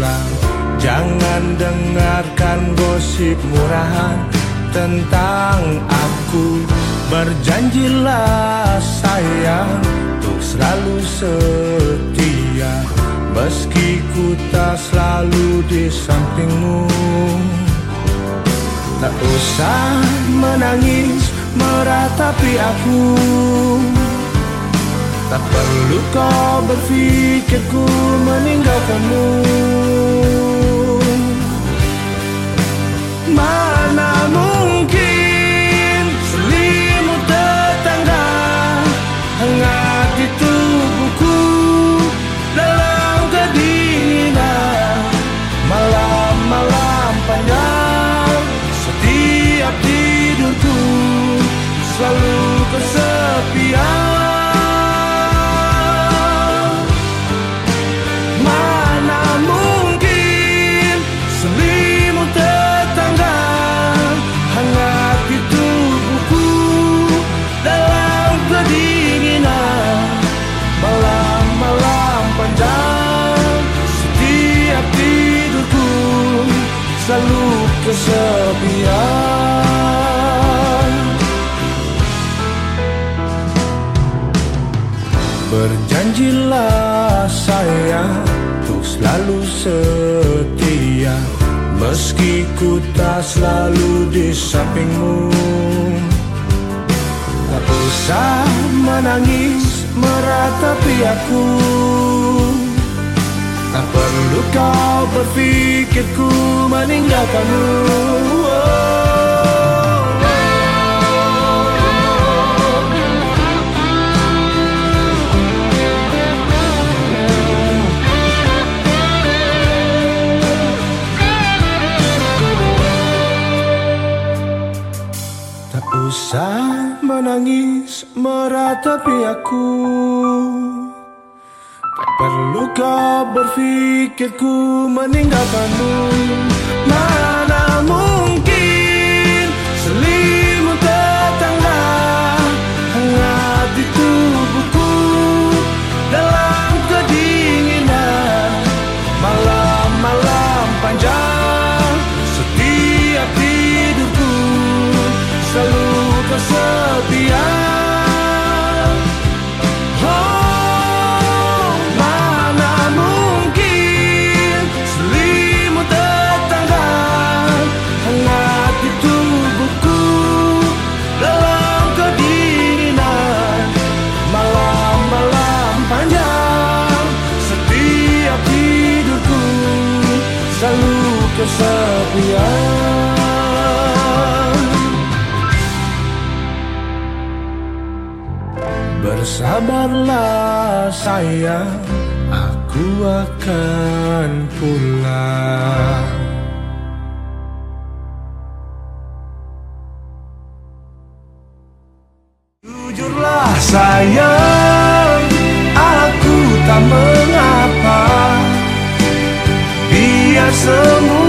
pulang. Jangan dengarkan gosip murahan tentang aku. Berjanjilah sayang untuk selalu setia. Meski ku tak selalu di sampingmu. Tak usah menangis meratapi aku Tak perlu kau berpikir ku meninggalkanmu kesepian. Berjanjilah sayang Untuk selalu setia. Meski ku tak selalu di sampingmu. Tak usah menangis meratapi aku Perlu kau berpikir ku meninggalkanmu. Tak usah menangis meratapi aku Tak perlu kau berpikir ku meninggalkanmu. Mana kesepian. Bersabarlah sayang Aku akan pulang. Jujurlah sayang Aku tak mengapa. Biar semua